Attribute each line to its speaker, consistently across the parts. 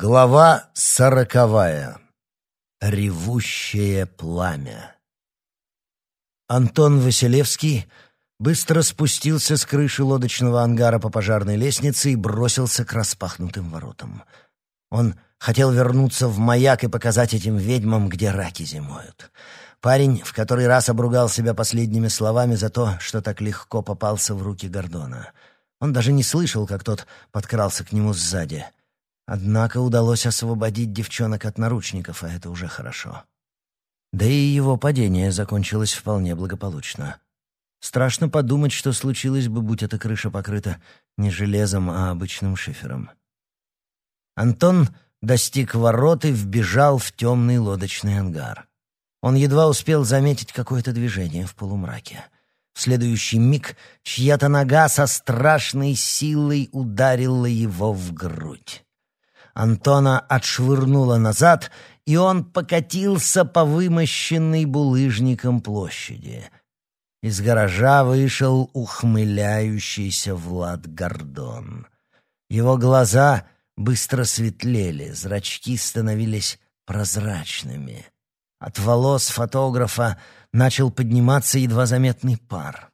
Speaker 1: Глава сороковая. Ревущее пламя. Антон Василевский быстро спустился с крыши лодочного ангара по пожарной лестнице и бросился к распахнутым воротам. Он хотел вернуться в маяк и показать этим ведьмам, где раки зимуют. Парень в который раз обругал себя последними словами за то, что так легко попался в руки Гордона. Он даже не слышал, как тот подкрался к нему сзади — Однако удалось освободить девчонок от наручников, а это уже хорошо. Да и его падение закончилось вполне благополучно. Страшно подумать, что случилось бы, будь эта крыша покрыта не железом, а обычным шифером. Антон достиг ворот и вбежал в темный лодочный ангар. Он едва успел заметить какое-то движение в полумраке. В следующий миг чья-то нога со страшной силой ударила его в грудь. Антона отшвырнуло назад, и он покатился по вымощенной булыжником площади. Из гаража вышел ухмыляющийся Влад Гордон. Его глаза быстро светлели, зрачки становились прозрачными. От волос фотографа начал подниматься едва заметный пар.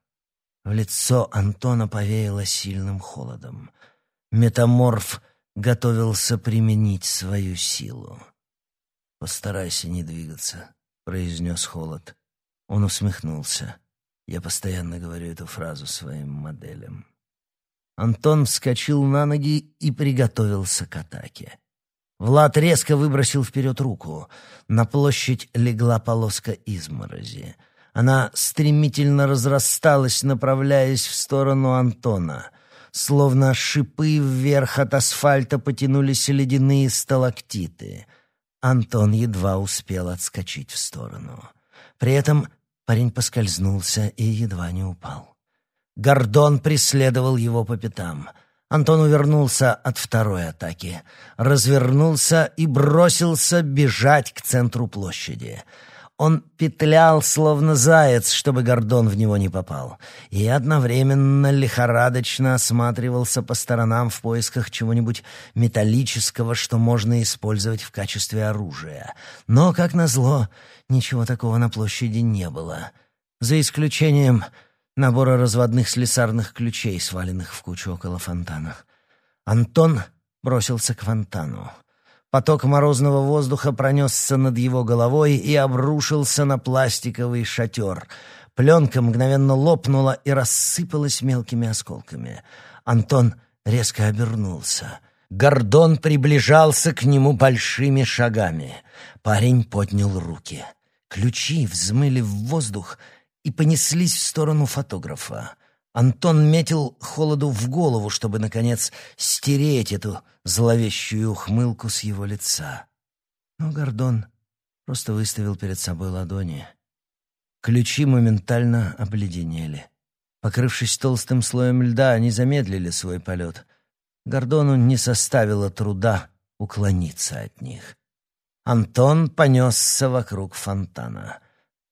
Speaker 1: В лицо Антона повеяло сильным холодом. Метаморф — готовился применить свою силу. «Постарайся не двигаться», — произнес Холод. Он усмехнулся. Я постоянно говорю эту фразу своим моделям. Антон вскочил на ноги и приготовился к атаке. Влад резко выбросил вперед руку. На площадь легла полоска изморози. Она стремительно разрасталась, направляясь в сторону Антона. Словно шипы вверх от асфальта потянулись ледяные сталактиты. Антон едва успел отскочить в сторону. При этом парень поскользнулся и едва не упал. Гордон преследовал его по пятам. Антон увернулся от второй атаки, развернулся и бросился бежать к центру площади — он петлял, словно заяц, чтобы Гордон в него не попал, и одновременно лихорадочно осматривался по сторонам в поисках чего-нибудь металлического, что можно использовать в качестве оружия. Но, как назло, ничего такого на площади не было, за исключением набора разводных слесарных ключей, сваленных в кучу около фонтана. Антон бросился к фонтану. Поток морозного воздуха пронесся над его головой и обрушился на пластиковый шатер. Пленка мгновенно лопнула и рассыпалась мелкими осколками. Антон резко обернулся. Гордон приближался к нему большими шагами. Парень поднял руки. Ключи взмыли в воздух и понеслись в сторону фотографа. Антон метил холоду в голову, чтобы, наконец, стереть эту зловещую ухмылку с его лица. Но Гордон просто выставил перед собой ладони. Ключи моментально обледенели. Покрывшись толстым слоем льда, они замедлили свой полет. Гордону не составило труда уклониться от них. Антон понесся вокруг фонтана.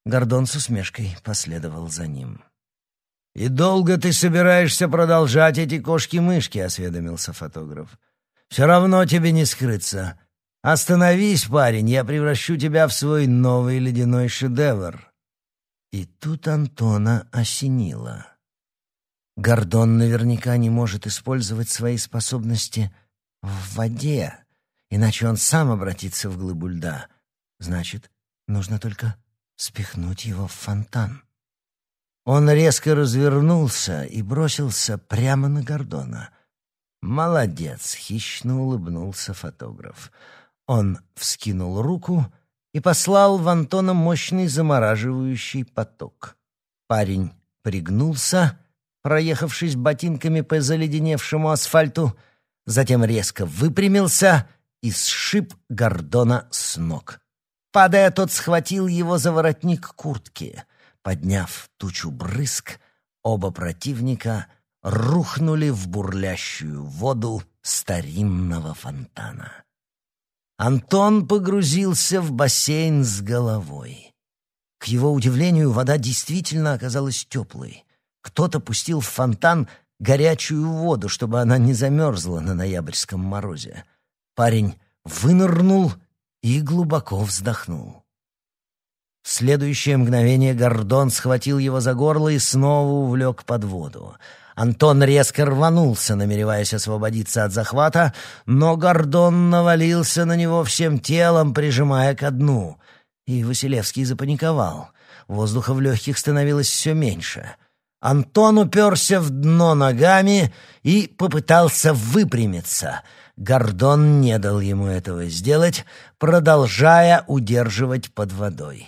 Speaker 1: Гордон с усмешкой последовал за ним. «И долго ты собираешься продолжать эти кошки-мышки?» — осведомился фотограф. «Все равно тебе не скрыться. Остановись, парень, я превращу тебя в свой новый ледяной шедевр». И тут Антона осенило. Гордон наверняка не может использовать свои способности в воде, иначе он сам обратится в глыбу льда. Значит, нужно только спихнуть его в фонтан. Он резко развернулся и бросился прямо на Гордона. «Молодец!» — хищно улыбнулся фотограф. Он вскинул руку и послал в Антона мощный замораживающий поток. Парень пригнулся, проехавшись ботинками по заледеневшему асфальту, затем резко выпрямился и сшиб Гордона с ног. Падая, тот схватил его за воротник куртки — Подняв тучу брызг, оба противника рухнули в бурлящую воду старинного фонтана. Антон погрузился в бассейн с головой. К его удивлению, вода действительно оказалась теплой. Кто-то пустил в фонтан горячую воду, чтобы она не замерзла на ноябрьском морозе. Парень вынырнул и глубоко вздохнул. В следующее мгновение Гордон схватил его за горло и снова увлек под воду. Антон резко рванулся, намереваясь освободиться от захвата, но Гордон навалился на него всем телом, прижимая ко дну. И Василевский запаниковал. Воздуха в легких становилось все меньше. Антон уперся в дно ногами и попытался выпрямиться. Гордон не дал ему этого сделать, продолжая удерживать под водой.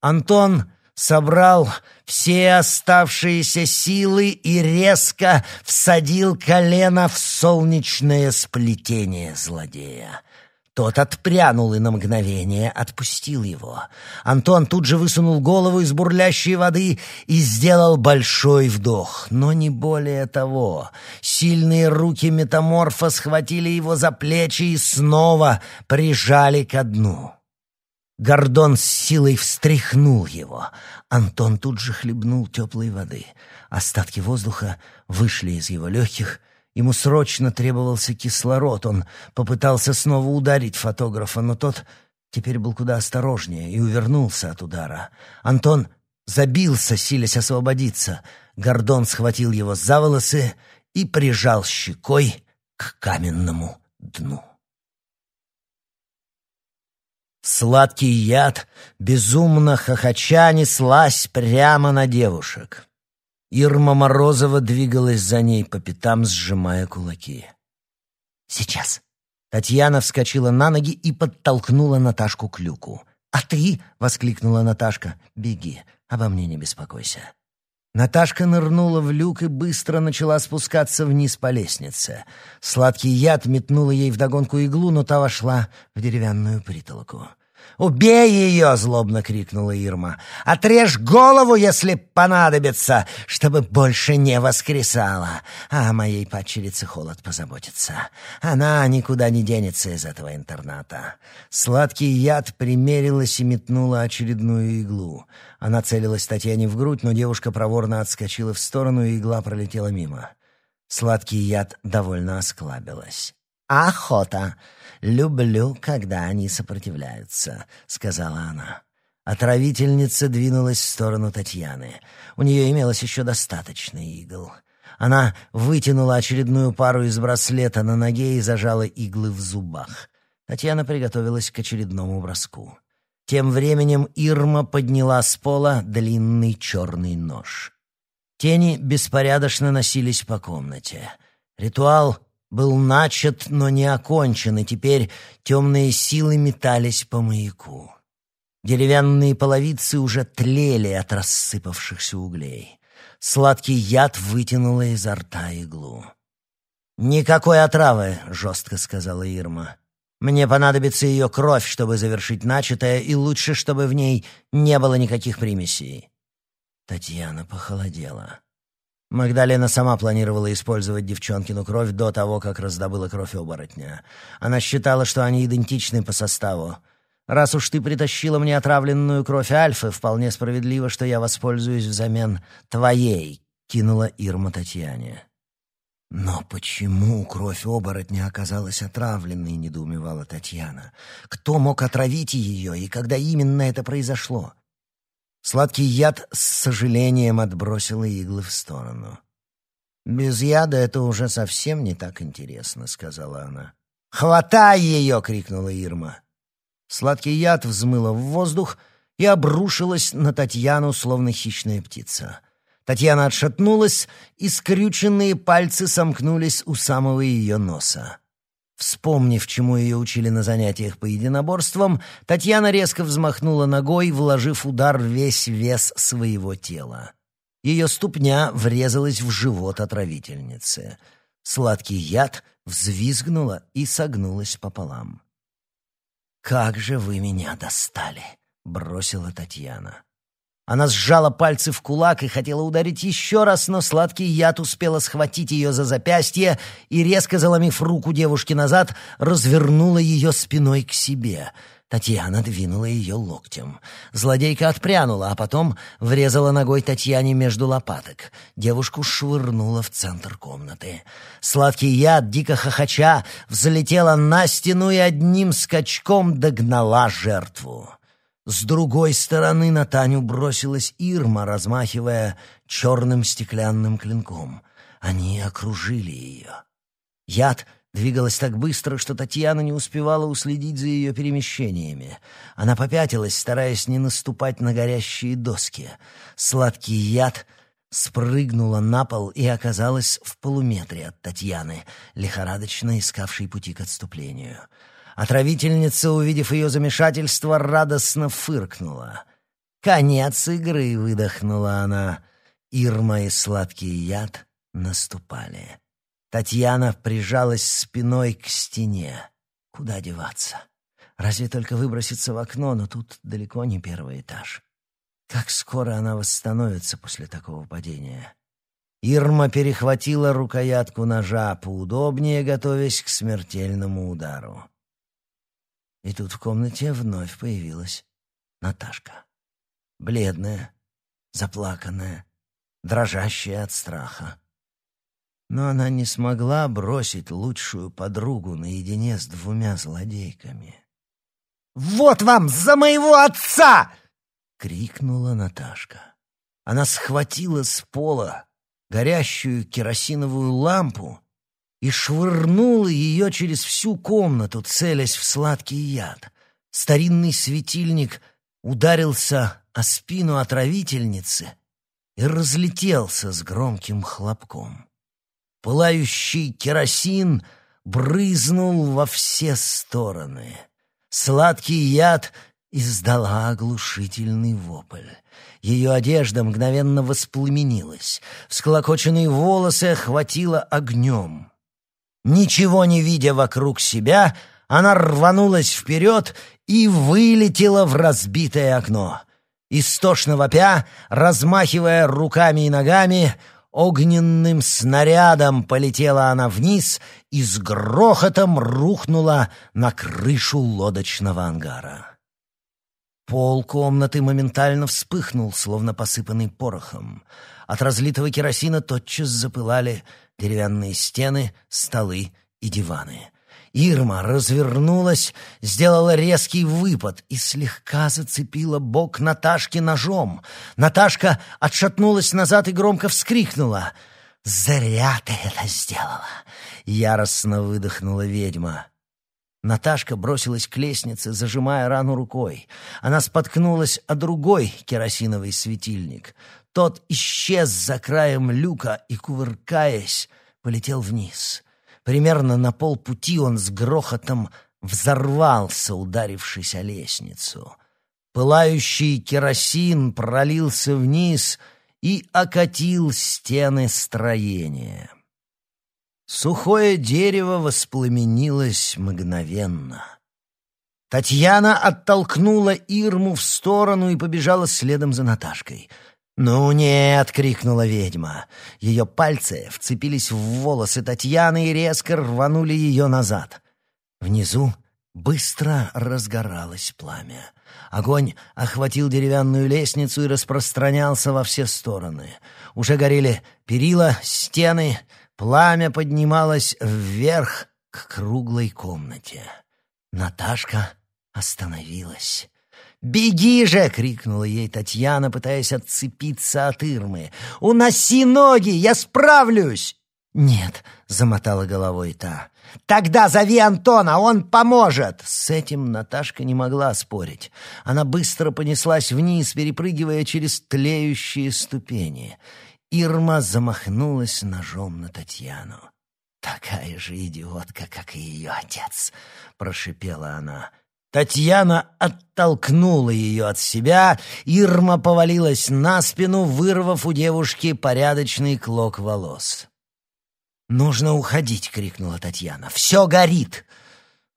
Speaker 1: Антон собрал все оставшиеся силы и резко всадил колено в солнечное сплетение злодея. Тот отпрянул и на мгновение отпустил его. Антон тут же высунул голову из бурлящей воды и сделал большой вдох, но не более того. Сильные руки метаморфа схватили его за плечи и снова прижали ко дну. Гордон с силой встряхнул его. Антон тут же хлебнул теплой воды. Остатки воздуха вышли из его легких. Ему срочно требовался кислород. Он попытался снова ударить фотографа, но тот теперь был куда осторожнее и увернулся от удара. Антон забился, силясь освободиться. Гордон схватил его за волосы и прижал щекой к каменному дну. Сладкий яд, безумно хохоча, неслась прямо на девушек. Ирма Морозова двигалась за ней по пятам, сжимая кулаки. «Сейчас!» Татьяна вскочила на ноги и подтолкнула Наташку к люку. «А ты?» — воскликнула Наташка. «Беги, обо мне не беспокойся». Наташка нырнула в люк и быстро начала спускаться вниз по лестнице. Сладкий яд метнула ей вдогонку иглу, но та вошла в деревянную притолоку. «Убей ее!» — злобно крикнула Ирма. «Отрежь голову, если понадобится, чтобы больше не воскресала. А о моей падчерице холод позаботится. Она никуда не денется из этого интерната». Сладкий яд примерилась и метнула очередную иглу. Она целилась Татьяне в грудь, но девушка проворно отскочила в сторону, и игла пролетела мимо. Сладкий яд довольно осклабилась. «Охота! Люблю, когда они сопротивляются», — сказала она. Отравительница двинулась в сторону Татьяны. У нее имелось еще достаточно игл. Она вытянула очередную пару из браслета на ноге и зажала иглы в зубах. Татьяна приготовилась к очередному броску. Тем временем Ирма подняла с пола длинный черный нож. Тени беспорядочно носились по комнате. Ритуал был начат, но не окончен, и теперь темные силы метались по маяку. Деревянные половицы уже тлели от рассыпавшихся углей. Сладкий яд вытянула изо рта иглу. «Никакой отравы», — жестко сказала Ирма. «Мне понадобится ее кровь, чтобы завершить начатое, и лучше, чтобы в ней не было никаких примесей». Татьяна похолодела. Магдалена сама планировала использовать девчонкину кровь до того, как раздобыла кровь оборотня. Она считала, что они идентичны по составу. Раз уж ты притащила мне отравленную кровь Альфы, вполне справедливо, что я воспользуюсь взамен твоей, кинула Ирма Татьяне. Но почему кровь оборотня оказалась отравленной, недоумевала Татьяна. Кто мог отравить ее и когда именно это произошло? Сладкий яд с сожалением отбросил иглы в сторону. «Без яда это уже совсем не так интересно», — сказала она. «Хватай ее!» — крикнула Ирма. Сладкий яд взмыло в воздух и обрушилась на Татьяну, словно хищная птица. Татьяна отшатнулась, и скрюченные пальцы сомкнулись у самого ее носа. Вспомнив, чему ее учили на занятиях по единоборствам, Татьяна резко взмахнула ногой, вложив удар весь вес своего тела. Ее ступня врезалась в живот отравительницы. Сладкий яд взвизгнула и согнулась пополам. «Как же вы меня достали!» — бросила Татьяна. Она сжала пальцы в кулак и хотела ударить еще раз, но сладкий яд успела схватить ее за запястье и, резко заломив руку девушки назад, развернула ее спиной к себе. Татьяна двинула ее локтем. Злодейка отпрянула, а потом врезала ногой Татьяне между лопаток. Девушку швырнула в центр комнаты. Сладкий яд, дико хохоча, взлетела на стену и одним скачком догнала жертву. С другой стороны на Таню бросилась Ирма, размахивая черным стеклянным клинком. Они окружили ее. Яд — двигалась так быстро, что Татьяна не успевала уследить за ее перемещениями. Она попятилась, стараясь не наступать на горящие доски. Сладкий яд спрыгнула на пол и оказалась в полуметре от Татьяны, лихорадочно искавшей пути к отступлению. Отравительница, увидев ее замешательство, радостно фыркнула. «Конец игры!» — выдохнула она. Ирма и сладкий яд наступали. Татьяна прижалась спиной к стене. Куда деваться? Разве только выброситься в окно, но тут далеко не первый этаж. Как скоро она восстановится после такого падения? Ирма перехватила рукоятку ножа поудобнее, готовясь к смертельному удару. И тут в комнате вновь появилась Наташка. Бледная, заплаканная, дрожащая от страха. Но она не смогла бросить лучшую подругу наедине с двумя злодейками. «Вот вам за моего отца!» — крикнула Наташка. Она схватила с пола горящую керосиновую лампу и швырнула ее через всю комнату, целясь в сладкий яд. Старинный светильник ударился о спину отравительницы и разлетелся с громким хлопком. Пылающий керосин брызнул во все стороны. Сладкий яд издала оглушительный вопль. Ее одежда мгновенно воспламенилась. Всклокоченные волосы охватило огнем. Ничего не видя вокруг себя, она рванулась вперед и вылетела в разбитое окно. Истошно вопя, размахивая руками и ногами, Огненным снарядом полетела она вниз и с грохотом рухнула на крышу лодочного ангара. Пол комнаты моментально вспыхнул, словно посыпанный порохом. От разлитого керосина тотчас запылали деревянные стены, столы и диваны. Ирма развернулась, сделала резкий выпад и слегка зацепила бок Наташки ножом. Наташка отшатнулась назад и громко вскрикнула. «Зря ты это сделала!» — яростно выдохнула ведьма. Наташка бросилась к лестнице, зажимая рану рукой. Она споткнулась о другой керосиновый светильник. Тот исчез за краем люка и, кувыркаясь, полетел вниз — Примерно на полпути он с грохотом взорвался, ударившись о лестницу. Пылающий керосин пролился вниз и окатил стены строения. Сухое дерево воспламенилось мгновенно. Татьяна оттолкнула Ирму в сторону и побежала следом за Наташкой — «Ну нет!» — крикнула ведьма. Ее пальцы вцепились в волосы Татьяны и резко рванули ее назад. Внизу быстро разгоралось пламя. Огонь охватил деревянную лестницу и распространялся во все стороны. Уже горели перила, стены, пламя поднималось вверх к круглой комнате. Наташка остановилась. «Беги же!» — крикнула ей Татьяна, пытаясь отцепиться от Ирмы. «Уноси ноги! Я справлюсь!» «Нет», — замотала головой та. «Тогда зови Антона, он поможет!» С этим Наташка не могла спорить. Она быстро понеслась вниз, перепрыгивая через тлеющие ступени. Ирма замахнулась ножом на Татьяну. «Такая же идиотка, как и ее отец», — прошипела она. Татьяна оттолкнула ее от себя, Ирма повалилась на спину, вырвав у девушки порядочный клок волос. «Нужно уходить!» — крикнула Татьяна. «Все горит!»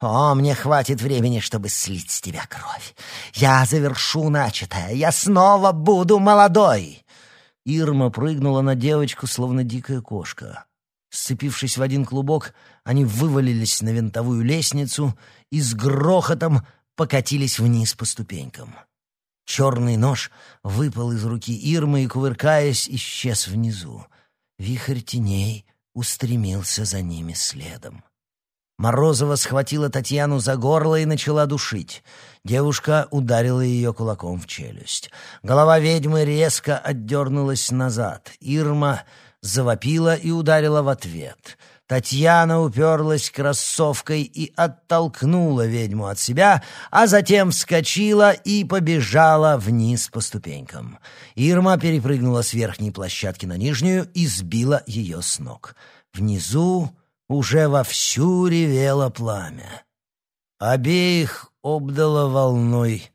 Speaker 1: «О, мне хватит времени, чтобы слить с тебя кровь! Я завершу начатое! Я снова буду молодой!» Ирма прыгнула на девочку, словно дикая кошка. Сцепившись в один клубок, они вывалились на винтовую лестницу и с грохотом покатились вниз по ступенькам. Черный нож выпал из руки Ирмы и, кувыркаясь, исчез внизу. Вихрь теней устремился за ними следом. Морозова схватила Татьяну за горло и начала душить. Девушка ударила ее кулаком в челюсть. Голова ведьмы резко отдернулась назад. Ирма завопила и ударила в ответ. Татьяна уперлась кроссовкой и оттолкнула ведьму от себя, а затем вскочила и побежала вниз по ступенькам. Ирма перепрыгнула с верхней площадки на нижнюю и сбила ее с ног. Внизу уже вовсю ревело пламя. Обеих обдало волной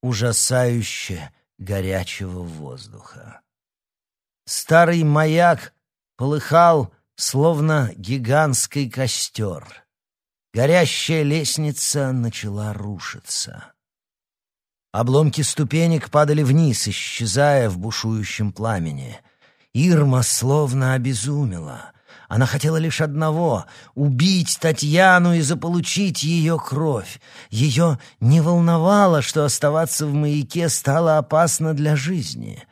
Speaker 1: ужасающе горячего воздуха. Старый маяк полыхал, словно гигантский костер. Горящая лестница начала рушиться. Обломки ступенек падали вниз, исчезая в бушующем пламени. Ирма словно обезумела. Она хотела лишь одного — убить Татьяну и заполучить ее кровь. Ее не волновало, что оставаться в маяке стало опасно для жизни.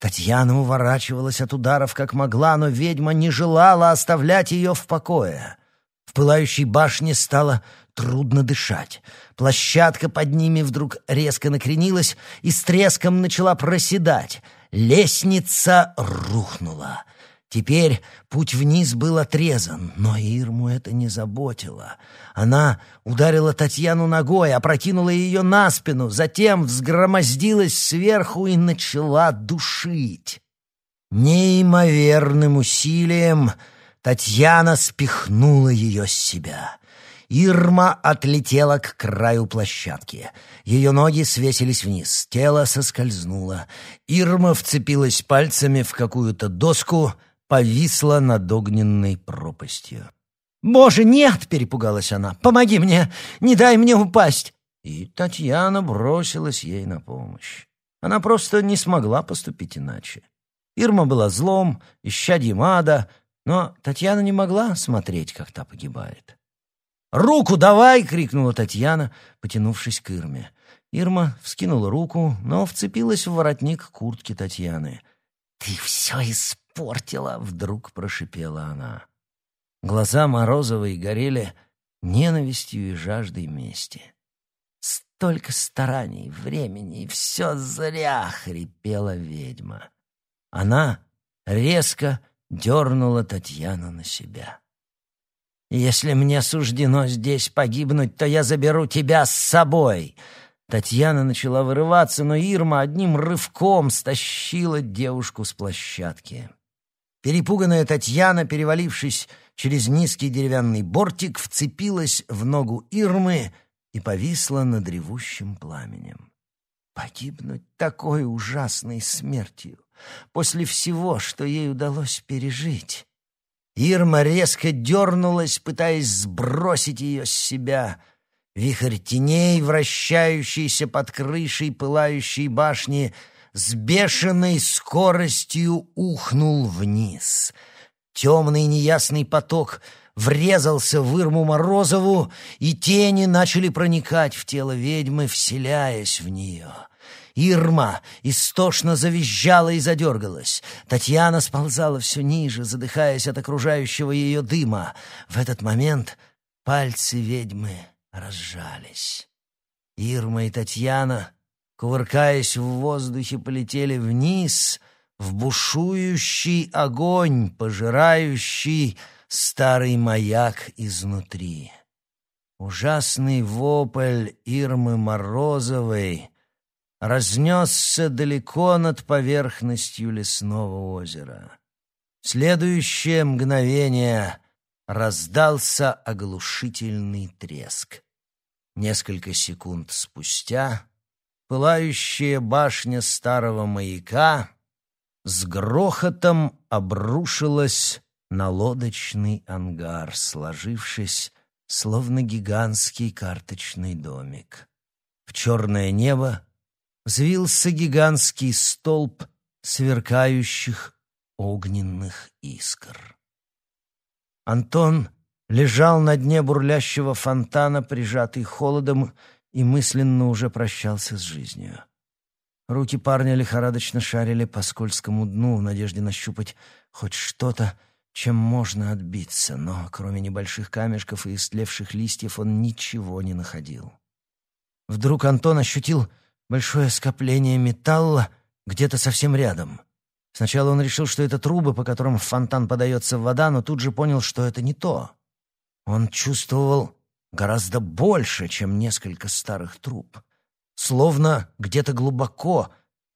Speaker 1: Татьяна уворачивалась от ударов как могла, но ведьма не желала оставлять ее в покое. В пылающей башне стало трудно дышать. Площадка под ними вдруг резко накренилась и с треском начала проседать. Лестница рухнула. Теперь путь вниз был отрезан, но Ирму это не заботило. Она ударила Татьяну ногой, опрокинула ее на спину, затем взгромоздилась сверху и начала душить. Неимоверным усилием Татьяна спихнула ее с себя. Ирма отлетела к краю площадки. Ее ноги свесились вниз, тело соскользнуло. Ирма вцепилась пальцами в какую-то доску — повисла над огненной пропастью. «Боже, нет!» — перепугалась она. «Помоги мне! Не дай мне упасть!» И Татьяна бросилась ей на помощь. Она просто не смогла поступить иначе. Ирма была злом, исчадьем ада, но Татьяна не могла смотреть, как та погибает. «Руку давай!» — крикнула Татьяна, потянувшись к Ирме. Ирма вскинула руку, но вцепилась в воротник куртки Татьяны. «Ты все испортила!» — вдруг прошипела она. Глаза Морозовой горели ненавистью и жаждой мести. «Столько стараний, времени, и все зря!» — хрипела ведьма. Она резко дернула Татьяну на себя. «Если мне суждено здесь погибнуть, то я заберу тебя с собой!» Татьяна начала вырываться, но Ирма одним рывком стащила девушку с площадки. Перепуганная Татьяна, перевалившись через низкий деревянный бортик, вцепилась в ногу Ирмы и повисла над ревущим пламенем. Погибнуть такой ужасной смертью после всего, что ей удалось пережить. Ирма резко дернулась, пытаясь сбросить ее с себя — Вихрь теней, вращающийся под крышей пылающей башни, с бешеной скоростью ухнул вниз. Темный неясный поток врезался в Ирму Морозову, и тени начали проникать в тело ведьмы, вселяясь в нее. Ирма истошно завизжала и задергалась. Татьяна сползала все ниже, задыхаясь от окружающего ее дыма. В этот момент пальцы ведьмы разжались. Ирма и Татьяна, кувыркаясь в воздухе, полетели вниз в бушующий огонь, пожирающий старый маяк изнутри. Ужасный вопль Ирмы Морозовой разнесся далеко над поверхностью лесного озера. В следующее мгновение раздался оглушительный треск. Несколько секунд спустя пылающая башня старого маяка с грохотом обрушилась на лодочный ангар, сложившись, словно гигантский карточный домик. В черное небо взвился гигантский столб сверкающих огненных искр. Антон лежал на дне бурлящего фонтана, прижатый холодом и мысленно уже прощался с жизнью. Руки парня лихорадочно шарили по скользкому дну в надежде нащупать хоть что-то, чем можно отбиться, но кроме небольших камешков и истлевших листьев он ничего не находил. Вдруг Антон ощутил большое скопление металла где-то совсем рядом. Сначала он решил, что это трубы, по которым в фонтан подается вода, но тут же понял, что это не то. Он чувствовал гораздо больше, чем несколько старых труб. Словно где-то глубоко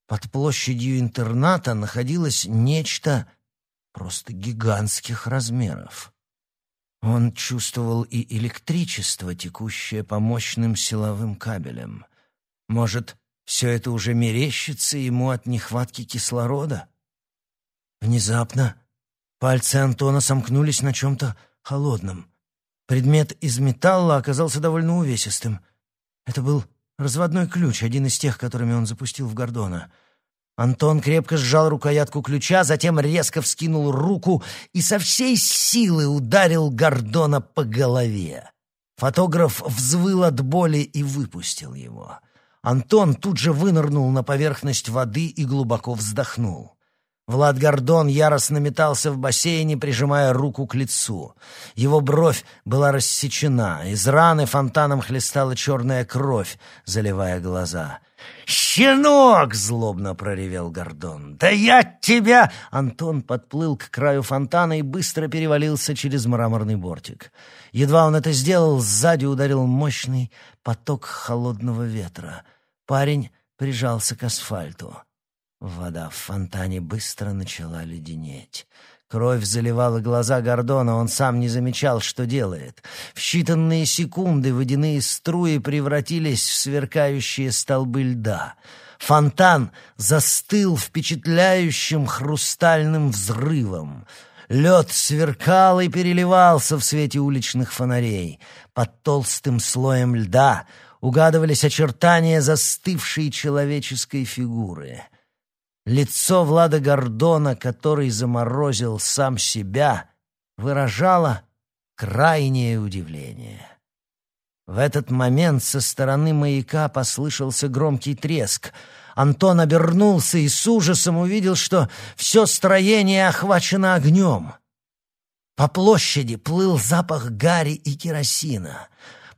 Speaker 1: под площадью интерната находилось нечто просто гигантских размеров. Он чувствовал и электричество, текущее по мощным силовым кабелям. Может, все это уже мерещится ему от нехватки кислорода? Внезапно пальцы Антона сомкнулись на чем-то холодном. Предмет из металла оказался довольно увесистым. Это был разводной ключ, один из тех, которыми он запустил в Гордона. Антон крепко сжал рукоятку ключа, затем резко вскинул руку и со всей силы ударил Гордона по голове. Фотограф взвыл от боли и выпустил его. Антон тут же вынырнул на поверхность воды и глубоко вздохнул. Влад Гордон яростно метался в бассейне, прижимая руку к лицу. Его бровь была рассечена, из раны фонтаном хлестала черная кровь, заливая глаза. «Щенок!» — злобно проревел Гордон. «Да я тебя!» Антон подплыл к краю фонтана и быстро перевалился через мраморный бортик. Едва он это сделал, сзади ударил мощный поток холодного ветра. Парень прижался к асфальту. Вода в фонтане быстро начала леденеть. Кровь заливала глаза Гордона, он сам не замечал, что делает. В считанные секунды водяные струи превратились в сверкающие столбы льда. Фонтан застыл впечатляющим хрустальным взрывом. Лед сверкал и переливался в свете уличных фонарей. Под толстым слоем льда угадывались очертания застывшей человеческой фигуры — Лицо Влада Гордона, который заморозил сам себя, выражало крайнее удивление. В этот момент со стороны маяка послышался громкий треск. Антон обернулся и с ужасом увидел, что все строение охвачено огнем. По площади плыл запах гари и керосина.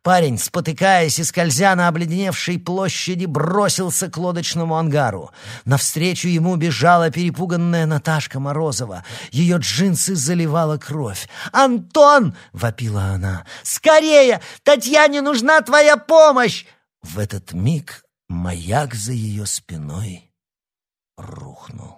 Speaker 1: Парень, спотыкаясь и скользя на обледеневшей площади, бросился к лодочному ангару. Навстречу ему бежала перепуганная Наташка Морозова. Ее джинсы заливала кровь. «Антон!» — вопила она. «Скорее! Татьяне нужна твоя помощь!» В этот миг маяк за ее спиной рухнул.